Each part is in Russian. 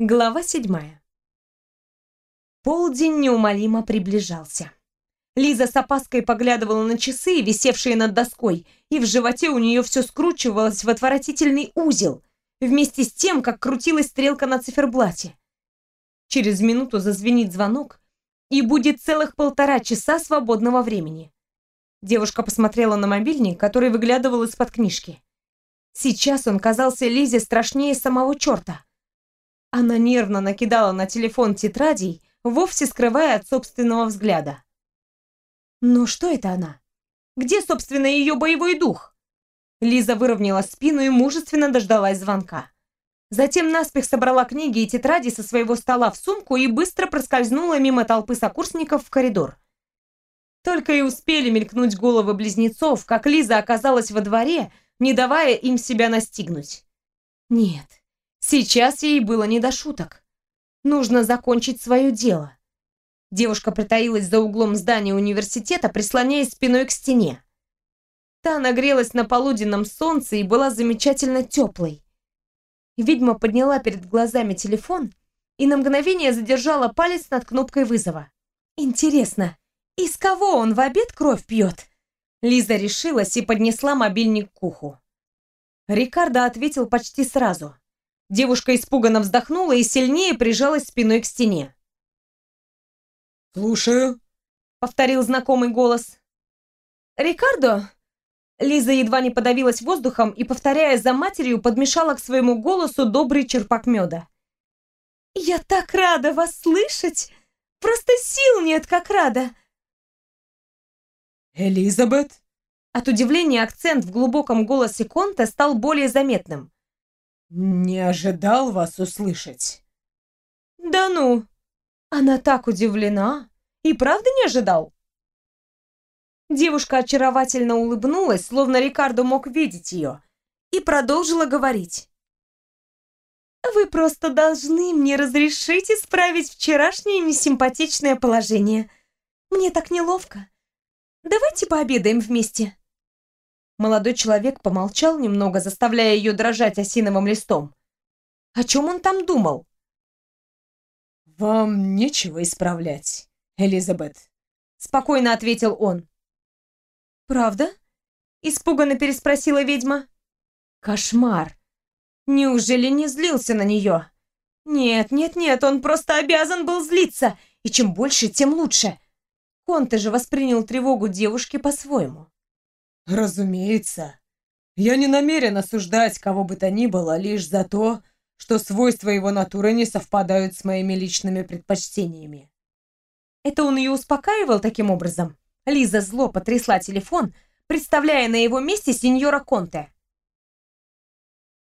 Глава седьмая. Полдень неумолимо приближался. Лиза с опаской поглядывала на часы, висевшие над доской, и в животе у нее все скручивалось в отвратительный узел, вместе с тем, как крутилась стрелка на циферблате. Через минуту зазвенит звонок, и будет целых полтора часа свободного времени. Девушка посмотрела на мобильник, который выглядывал из-под книжки. Сейчас он казался Лизе страшнее самого черта. Она нервно накидала на телефон тетрадей, вовсе скрывая от собственного взгляда. Но что это она? Где, собственно, ее боевой дух? Лиза выровняла спину и мужественно дождалась звонка. Затем наспех собрала книги и тетради со своего стола в сумку и быстро проскользнула мимо толпы сокурсников в коридор. Только и успели мелькнуть головы близнецов, как Лиза оказалась во дворе, не давая им себя настигнуть. Нет, Сейчас ей было не до шуток. Нужно закончить свое дело. Девушка притаилась за углом здания университета, прислоняясь спиной к стене. Та нагрелась на полуденном солнце и была замечательно теплой. Ведьма подняла перед глазами телефон и на мгновение задержала палец над кнопкой вызова. Интересно, из кого он в обед кровь пьет? Лиза решилась и поднесла мобильник к уху. Рикардо ответил почти сразу. Девушка испуганно вздохнула и сильнее прижалась спиной к стене. «Слушаю», — повторил знакомый голос. «Рикардо?» Лиза едва не подавилась воздухом и, повторяя за матерью, подмешала к своему голосу добрый черпак меда. «Я так рада вас слышать! Просто сил нет, как рада!» «Элизабет?» От удивления акцент в глубоком голосе Конта стал более заметным. «Не ожидал вас услышать». «Да ну! Она так удивлена! И правда не ожидал?» Девушка очаровательно улыбнулась, словно Рикардо мог видеть ее, и продолжила говорить. «Вы просто должны мне разрешить исправить вчерашнее несимпатичное положение. Мне так неловко. Давайте пообедаем вместе». Молодой человек помолчал немного, заставляя ее дрожать осиновым листом. О чем он там думал? «Вам нечего исправлять, Элизабет», — спокойно ответил он. «Правда?» — испуганно переспросила ведьма. «Кошмар! Неужели не злился на нее?» «Нет, нет, нет, он просто обязан был злиться, и чем больше, тем лучше». Конте же воспринял тревогу девушки по-своему. Разумеется. Я не намерен осуждать кого бы то ни было лишь за то, что свойства его натуры не совпадают с моими личными предпочтениями. Это он ее успокаивал таким образом? Лиза зло потрясла телефон, представляя на его месте сеньора Конте.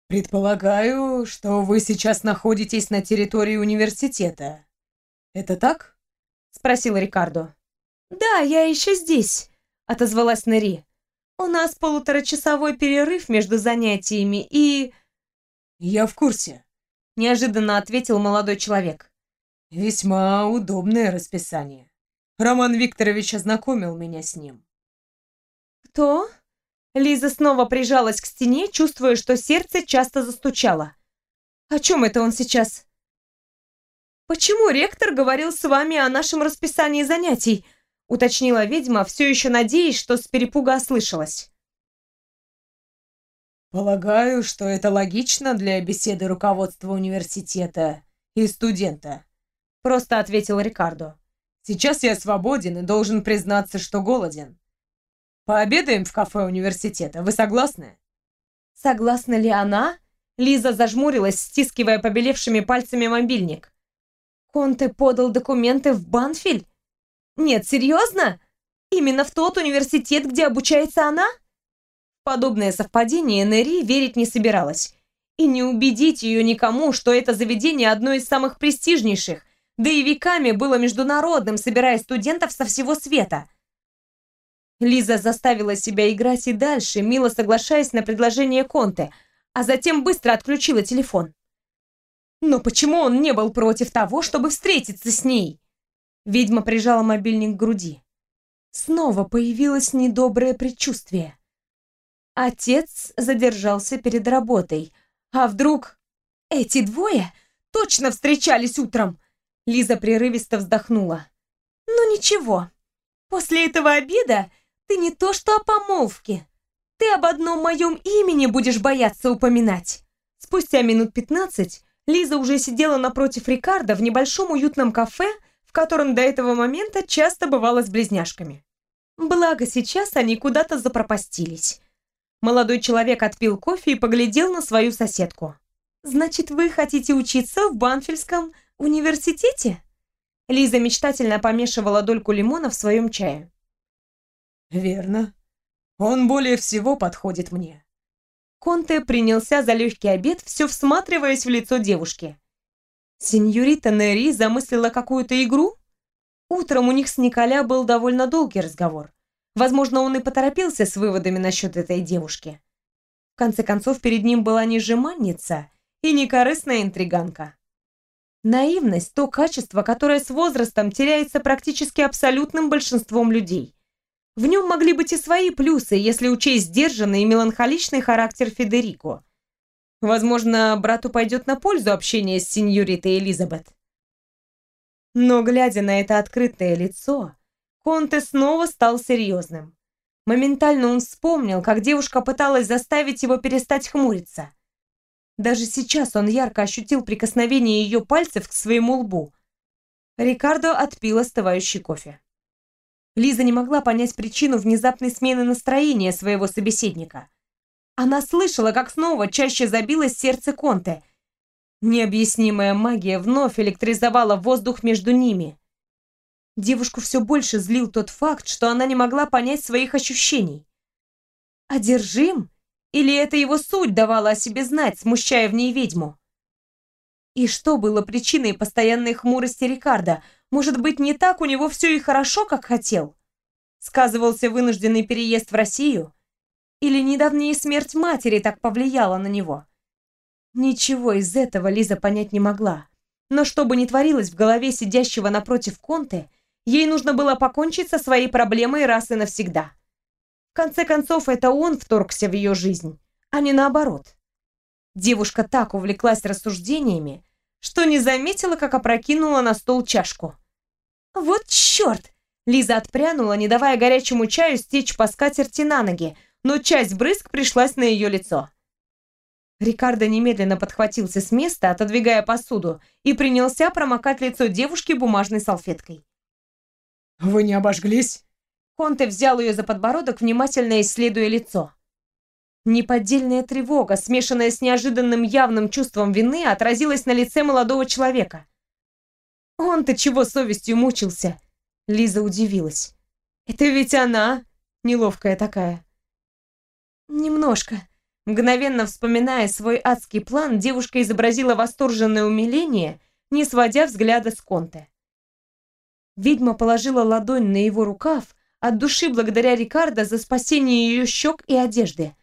«Предполагаю, что вы сейчас находитесь на территории университета. Это так?» — спросил Рикардо. «Да, я еще здесь», — отозвалась Нери. У нас полуторачасовой перерыв между занятиями и...» «Я в курсе», — неожиданно ответил молодой человек. «Весьма удобное расписание. Роман Викторович ознакомил меня с ним». «Кто?» Лиза снова прижалась к стене, чувствуя, что сердце часто застучало. «О чем это он сейчас?» «Почему ректор говорил с вами о нашем расписании занятий?» Уточнила ведьма, все еще надеясь, что с перепуга ослышалась. «Полагаю, что это логично для беседы руководства университета и студента», просто ответил Рикардо. «Сейчас я свободен и должен признаться, что голоден. Пообедаем в кафе университета, вы согласны?» Согласна ли она? Лиза зажмурилась, стискивая побелевшими пальцами мобильник. Конте подал документы в Банфиль? Нет, серьезно? Именно в тот университет, где обучается она? Подобное совпадение Нери верить не собиралась. И не убедить ее никому, что это заведение одно из самых престижнейших, да и веками было международным, собирая студентов со всего света. Лиза заставила себя играть и дальше, мило соглашаясь на предложение Конте, а затем быстро отключила телефон. Но почему он не был против того, чтобы встретиться с ней? Ведьма прижала мобильник к груди. Снова появилось недоброе предчувствие. Отец задержался перед работой. А вдруг эти двое точно встречались утром!» Лиза прерывисто вздохнула. «Ну ничего, после этого обеда ты не то что о помолвке, ты об одном моем имени будешь бояться упоминать». Спустя минут пятнадцать Лиза уже сидела напротив Рикардо в небольшом уютном кафе, в котором до этого момента часто бывала с близняшками. Благо сейчас они куда-то запропастились. Молодой человек отпил кофе и поглядел на свою соседку. «Значит, вы хотите учиться в Банфельском университете?» Лиза мечтательно помешивала дольку лимона в своем чае. «Верно. Он более всего подходит мне». Конте принялся за легкий обед, все всматриваясь в лицо девушки. Сеньорита Нери замыслила какую-то игру? Утром у них с Николя был довольно долгий разговор. Возможно, он и поторопился с выводами насчет этой девушки. В конце концов, перед ним была не жеманница и не корыстная интриганка. Наивность – то качество, которое с возрастом теряется практически абсолютным большинством людей. В нем могли быть и свои плюсы, если учесть сдержанный и меланхоличный характер Федерико. Возможно, брату пойдет на пользу общение с сеньоритой Элизабет. Но, глядя на это открытое лицо, Конте снова стал серьезным. Моментально он вспомнил, как девушка пыталась заставить его перестать хмуриться. Даже сейчас он ярко ощутил прикосновение ее пальцев к своему лбу. Рикардо отпил остывающий кофе. Лиза не могла понять причину внезапной смены настроения своего собеседника. Она слышала, как снова чаще забилось сердце Конте. Необъяснимая магия вновь электризовала воздух между ними. Девушку все больше злил тот факт, что она не могла понять своих ощущений. Одержим? Или это его суть давала о себе знать, смущая в ней ведьму? И что было причиной постоянной хмурости Рикардо? Может быть, не так у него все и хорошо, как хотел? Сказывался вынужденный переезд в Россию? Или недавняя смерть матери так повлияла на него? Ничего из этого Лиза понять не могла. Но что бы ни творилось в голове сидящего напротив Конте, Ей нужно было покончить со своей проблемой раз и навсегда. В конце концов, это он вторгся в ее жизнь, а не наоборот. Девушка так увлеклась рассуждениями, что не заметила, как опрокинула на стол чашку. «Вот черт!» Лиза отпрянула, не давая горячему чаю стечь по скатерти на ноги, но часть брызг пришлась на ее лицо. Рикардо немедленно подхватился с места, отодвигая посуду, и принялся промокать лицо девушки бумажной салфеткой. «Вы не обожглись?» Конте взял ее за подбородок, внимательно исследуя лицо. Неподдельная тревога, смешанная с неожиданным явным чувством вины, отразилась на лице молодого человека. «Он-то чего совестью мучился?» Лиза удивилась. «Это ведь она, неловкая такая». «Немножко». Мгновенно вспоминая свой адский план, девушка изобразила восторженное умиление, не сводя взгляда с Конте. Ведьма положила ладонь на его рукав, от души благодаря Рикардо за спасение ее щек и одежды.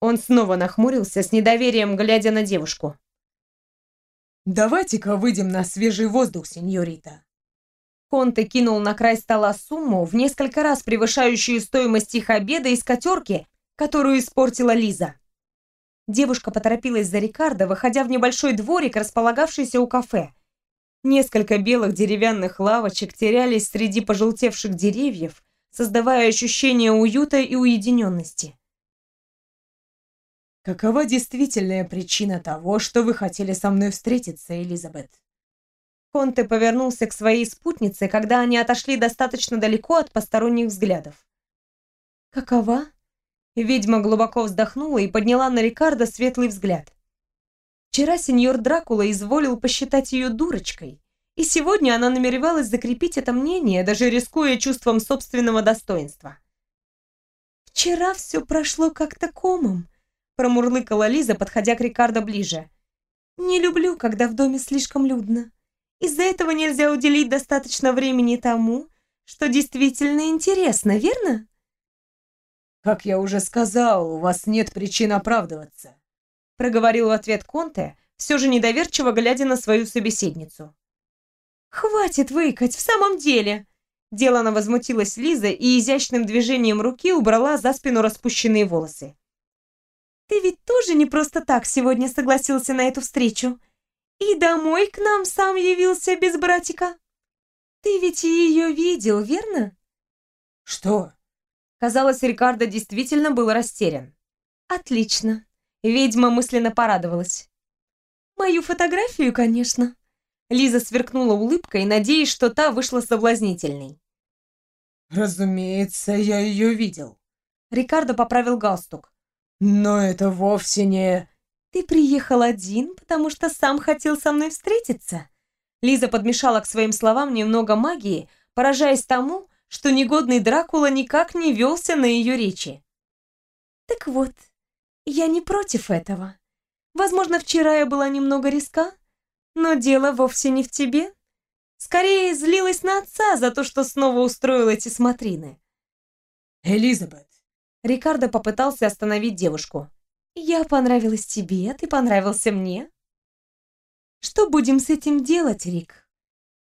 Он снова нахмурился с недоверием, глядя на девушку. «Давайте-ка выйдем на свежий воздух, сеньорита». Конте кинул на край стола сумму, в несколько раз превышающую стоимость их обеда из котерки, которую испортила Лиза. Девушка поторопилась за Рикардо, выходя в небольшой дворик, располагавшийся у кафе. Несколько белых деревянных лавочек терялись среди пожелтевших деревьев, создавая ощущение уюта и уединенности. «Какова действительная причина того, что вы хотели со мной встретиться, Элизабет?» Конте повернулся к своей спутнице, когда они отошли достаточно далеко от посторонних взглядов. «Какова?» Ведьма глубоко вздохнула и подняла на Рикардо светлый взгляд. Вчера сеньор Дракула изволил посчитать ее дурочкой, и сегодня она намеревалась закрепить это мнение, даже рискуя чувством собственного достоинства. «Вчера все прошло как-то комом», — промурлыкала Лиза, подходя к Рикардо ближе. «Не люблю, когда в доме слишком людно. Из-за этого нельзя уделить достаточно времени тому, что действительно интересно, верно?» «Как я уже сказал, у вас нет причин оправдываться проговорил в ответ Конте, все же недоверчиво глядя на свою собеседницу. «Хватит выкать, в самом деле!» Делано возмутилась Лиза и изящным движением руки убрала за спину распущенные волосы. «Ты ведь тоже не просто так сегодня согласился на эту встречу. И домой к нам сам явился без братика. Ты ведь ее видел, верно? Что? Казалось, Рикардо действительно был растерян. Отлично. Ведьма мысленно порадовалась. Мою фотографию, конечно. Лиза сверкнула улыбкой, надеясь, что та вышла соблазнительной. Разумеется, я ее видел. Рикардо поправил галстук. Но это вовсе не... Ты приехал один, потому что сам хотел со мной встретиться. Лиза подмешала к своим словам немного магии, поражаясь тому, что негодный Дракула никак не велся на ее речи. Так вот, я не против этого. Возможно, вчера я была немного риска, но дело вовсе не в тебе. Скорее, злилась на отца за то, что снова устроил эти смотрины. Элизабет. Рикардо попытался остановить девушку. Я понравилась тебе, ты понравился мне. Что будем с этим делать, Рик?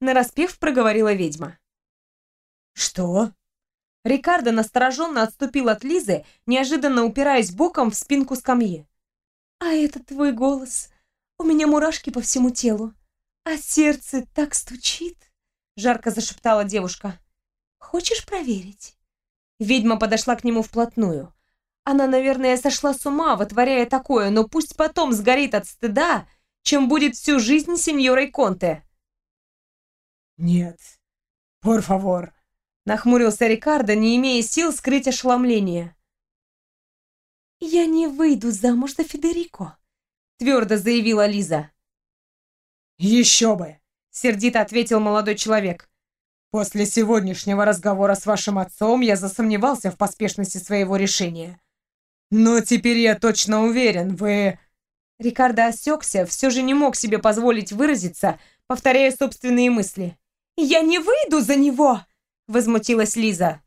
Нараспев проговорила ведьма. Что? Рикардо настороженно отступил от Лизы, неожиданно упираясь боком в спинку скамьи. «А это твой голос. У меня мурашки по всему телу. А сердце так стучит!» Жарко зашептала девушка. «Хочешь проверить?» Ведьма подошла к нему вплотную. Она, наверное, сошла с ума, вытворяя такое, но пусть потом сгорит от стыда, чем будет всю жизнь сеньорой Конте. «Нет, por favor», Нахмурился Рикардо, не имея сил скрыть ошеломление. «Я не выйду замуж за Федерико», — твердо заявила Лиза. «Еще бы!» — сердито ответил молодой человек. «После сегодняшнего разговора с вашим отцом я засомневался в поспешности своего решения. Но теперь я точно уверен, вы...» Рикардо осекся, все же не мог себе позволить выразиться, повторяя собственные мысли. «Я не выйду за него!» Возмутилась Лиза.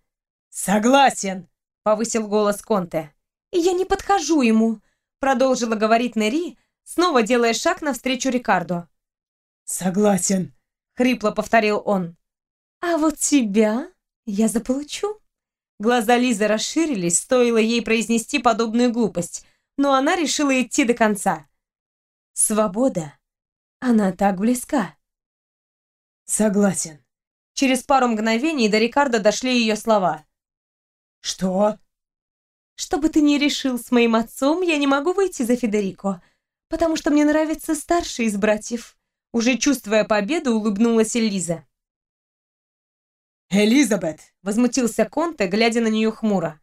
«Согласен!» — повысил голос Конте. «Я не подхожу ему», — продолжила говорить Нери, снова делая шаг навстречу Рикардо. «Согласен», — хрипло повторил он. «А вот тебя я заполучу». Глаза Лизы расширились, стоило ей произнести подобную глупость, но она решила идти до конца. Свобода. Она так близка. «Согласен», Через пару мгновений до Рикардо дошли ее слова. «Что?» «Что бы ты ни решил с моим отцом, я не могу выйти за Федерико, потому что мне нравится старший из братьев». Уже чувствуя победу, улыбнулась Элиза. «Элизабет!» — возмутился Конте, глядя на нее хмуро.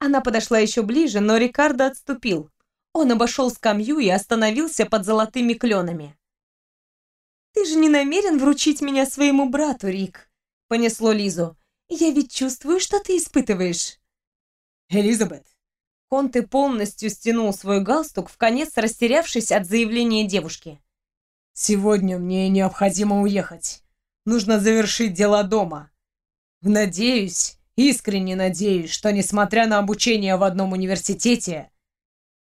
Она подошла еще ближе, но Рикардо отступил. Он обошел скамью и остановился под золотыми кленами. «Ты же не намерен вручить меня своему брату, Рик?» — понесло Лизу. «Я ведь чувствую, что ты испытываешь». «Элизабет!» Конте полностью стянул свой галстук, в конец растерявшись от заявления девушки. «Сегодня мне необходимо уехать. Нужно завершить дела дома. Надеюсь, искренне надеюсь, что, несмотря на обучение в одном университете,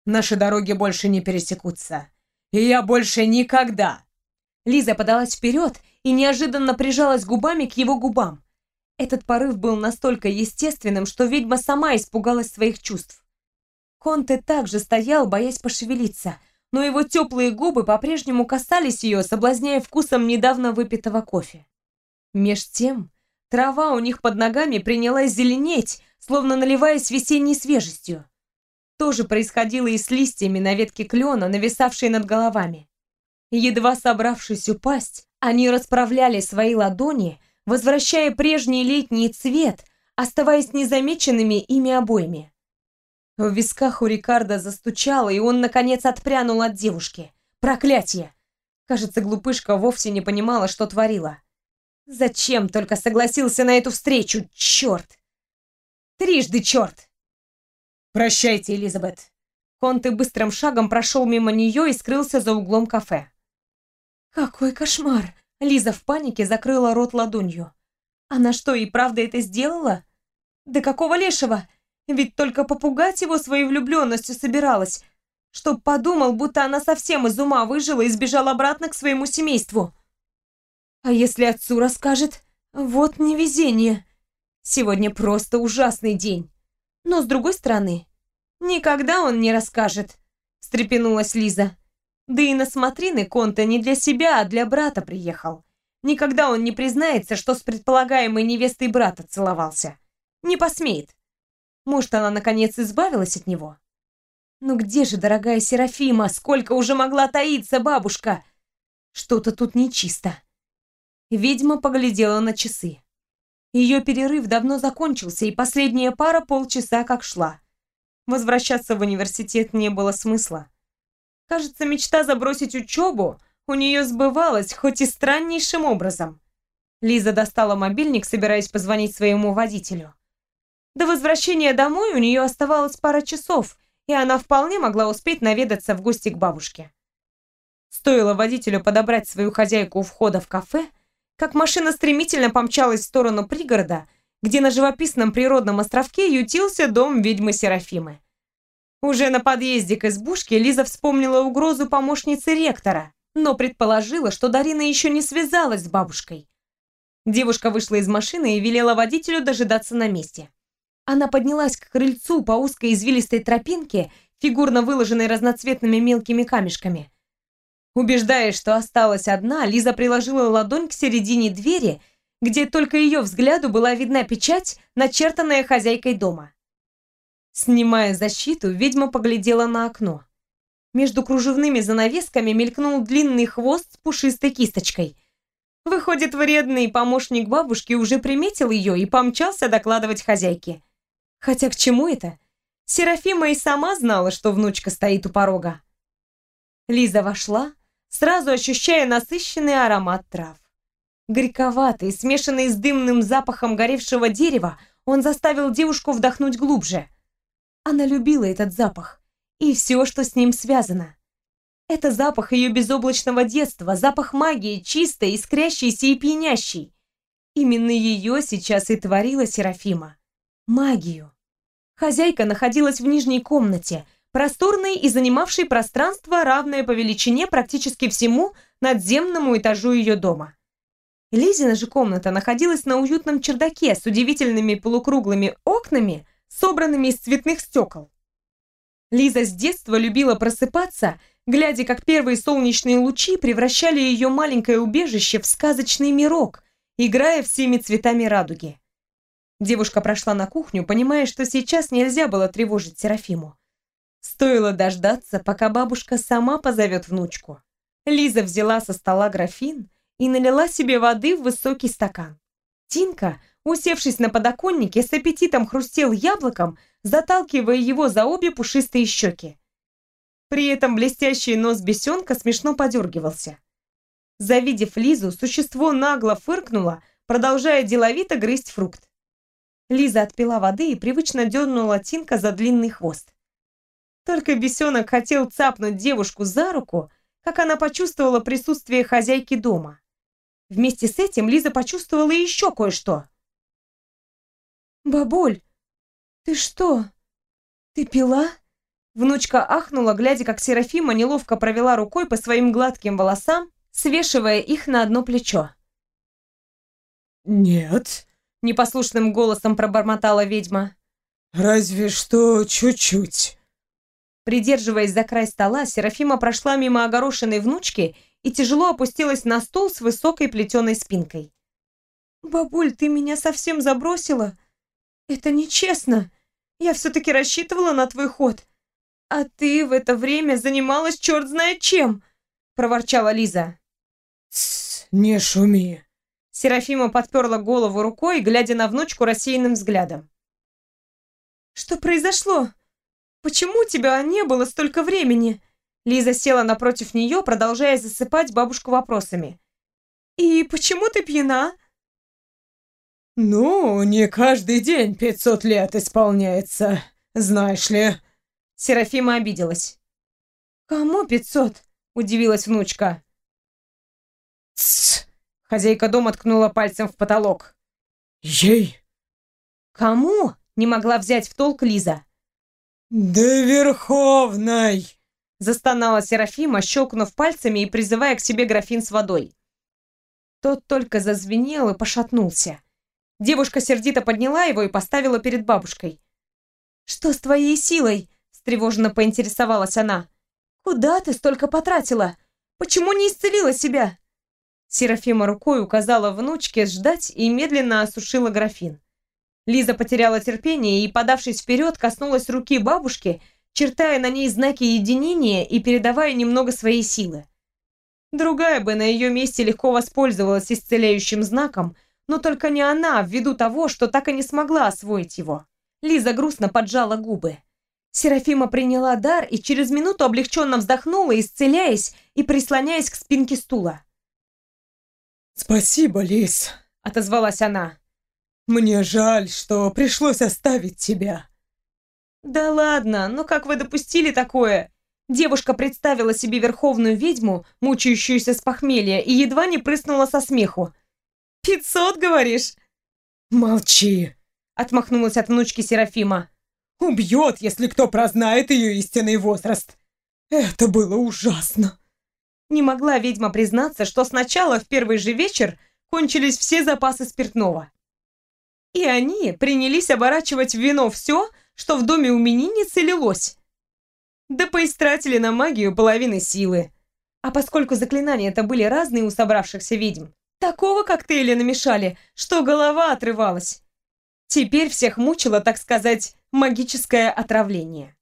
наши дороги больше не пересекутся. И я больше никогда, Лиза подалась вперед и неожиданно прижалась губами к его губам. Этот порыв был настолько естественным, что ведьма сама испугалась своих чувств. Конте также стоял, боясь пошевелиться, но его теплые губы по-прежнему касались ее, соблазняя вкусом недавно выпитого кофе. Меж тем, трава у них под ногами принялась зеленеть, словно наливаясь весенней свежестью. То же происходило и с листьями на ветке клена, нависавшей над головами. Едва собравшись упасть, они расправляли свои ладони, возвращая прежний летний цвет, оставаясь незамеченными ими обоими. В висках у Рикардо застучало, и он, наконец, отпрянул от девушки. Проклятие! Кажется, глупышка вовсе не понимала, что творила. Зачем только согласился на эту встречу? Черт! Трижды черт! Прощайте, Элизабет. Конте быстрым шагом прошел мимо нее и скрылся за углом кафе. «Какой кошмар!» Лиза в панике закрыла рот ладонью. «Она что, и правда это сделала? Да какого лешего? Ведь только попугать его своей влюбленностью собиралась, чтоб подумал, будто она совсем из ума выжила и сбежала обратно к своему семейству. А если отцу расскажет? Вот невезение. Сегодня просто ужасный день. Но с другой стороны, никогда он не расскажет», встрепенулась Лиза. Да и на смотрины Конта не для себя, а для брата приехал. Никогда он не признается, что с предполагаемой невестой брата целовался. Не посмеет. Может, она наконец избавилась от него? Ну где же, дорогая Серафима, сколько уже могла таиться бабушка? Что-то тут нечисто. Ведьма поглядела на часы. Ее перерыв давно закончился, и последняя пара полчаса как шла. Возвращаться в университет не было смысла. Кажется, мечта забросить учебу у нее сбывалась, хоть и страннейшим образом. Лиза достала мобильник, собираясь позвонить своему водителю. До возвращения домой у нее оставалось пара часов, и она вполне могла успеть наведаться в гости к бабушке. Стоило водителю подобрать свою хозяйку у входа в кафе, как машина стремительно помчалась в сторону пригорода, где на живописном природном островке ютился дом ведьмы Серафимы. Уже на подъезде к избушке Лиза вспомнила угрозу помощницы ректора, но предположила, что Дарина еще не связалась с бабушкой. Девушка вышла из машины и велела водителю дожидаться на месте. Она поднялась к крыльцу по узкой извилистой тропинке, фигурно выложенной разноцветными мелкими камешками. Убеждаясь, что осталась одна, Лиза приложила ладонь к середине двери, где только ее взгляду была видна печать, начертанная хозяйкой дома. Снимая защиту, ведьма поглядела на окно. Между кружевными занавесками мелькнул длинный хвост с пушистой кисточкой. Выходит, вредный помощник бабушки уже приметил ее и помчался докладывать хозяйке. Хотя к чему это? Серафима и сама знала, что внучка стоит у порога. Лиза вошла, сразу ощущая насыщенный аромат трав. Горьковатый, смешанный с дымным запахом горевшего дерева, он заставил девушку вдохнуть глубже. Она любила этот запах и все, что с ним связано. Это запах ее безоблачного детства, запах магии, чистой, искрящейся и пьянящей. Именно ее сейчас и творила Серафима магию. Хозяйка находилась в нижней комнате, просторной и занимавшей пространство, равное по величине практически всему надземному этажу ее дома. Лизина же комната находилась на уютном чердаке с удивительными полукруглыми окнами, собранными из цветных стекол. Лиза с детства любила просыпаться, глядя, как первые солнечные лучи превращали ее маленькое убежище в сказочный мирок, играя всеми цветами радуги. Девушка прошла на кухню, понимая, что сейчас нельзя было тревожить Серафиму. Стоило дождаться, пока бабушка сама позовет внучку. Лиза взяла со стола графин и налила себе воды в высокий стакан. Тинка, усевшись на подоконнике, с аппетитом хрустел яблоком, заталкивая его за обе пушистые щеки. При этом блестящий нос бесенка смешно подергивался. Завидев Лизу, существо нагло фыркнуло, продолжая деловито грызть фрукт. Лиза отпила воды и привычно дернула Тинка за длинный хвост. Только бесенок хотел цапнуть девушку за руку, как она почувствовала присутствие хозяйки дома. Вместе с этим Лиза почувствовала еще кое-что. «Бабуль, ты что? Ты пила?» Внучка ахнула, глядя, как Серафима неловко провела рукой по своим гладким волосам, свешивая их на одно плечо. «Нет», непослушным голосом пробормотала ведьма. Разве что чуть-чуть. Придерживаясь за край стола, Серафима прошла мимо огорошенной внучки и тяжело опустилась на стол с высокой плетеной спинкой. «Бабуль, ты меня совсем забросила? Это нечестно. Я все-таки рассчитывала на твой ход. А ты в это время занималась черт знает чем!» — проворчала Лиза. «Тссс, не шуми!» Серафима подперла голову рукой, глядя на внучку рассеянным взглядом. «Что произошло? Почему тебя не было столько времени?» Лиза села напротив нее, продолжая засыпать бабушку вопросами. «И почему ты пьяна?» «Ну, не каждый день пятьсот лет исполняется, знаешь ли». Серафима обиделась. «Кому пятьсот?» – удивилась внучка. «Тссс!» Хозяйка дома ткнула пальцем в потолок. «Ей!» «Кому?» — не могла взять в толк Лиза. «Да Верховной!» — застонала Серафима, щелкнув пальцами и призывая к себе графин с водой. Тот только зазвенел и пошатнулся. Девушка сердито подняла его и поставила перед бабушкой. «Что с твоей силой?» — встревоженно поинтересовалась она. Куда ты столько потратила? Почему не исцелила себя?» Серафима рукой указала внучке ждать и медленно осушила графин. Лиза потеряла терпение и, подавшись вперед, коснулась руки бабушки, чертая на ней знаки единения и передавая немного своей силы. Другая бы на ее месте легко воспользовалась исцеляющим знаком, но только не она, ввиду того, что так и не смогла освоить его. Лиза грустно поджала губы. Серафима приняла дар и через минуту облегченно вздохнула, исцеляясь и прислоняясь к спинке стула. «Спасибо, Лиз», — отозвалась она. «Мне жаль, что пришлось оставить тебя». «Да ладно, ну как вы допустили такое?» Девушка представила себе верховную ведьму, мучающуюся с похмелья, и едва не прыснула со смеху. «Пятьсот, говоришь?» «Молчи!» — отмахнулась от внучки Серафима. «Убьет, если кто прознает ее истинный возраст. Это было ужасно!» Не могла ведьма признаться, что сначала в первый же вечер кончились все запасы спиртного. И они принялись оборачивать в вино все, что в доме у именинницы лилось. Да поистратили на магию половины силы. А поскольку заклинания это были разные у собравшихся ведьм, такого коктейля намешали, что голова отрывалась. Теперь всех мучило, так сказать, магическое отравление.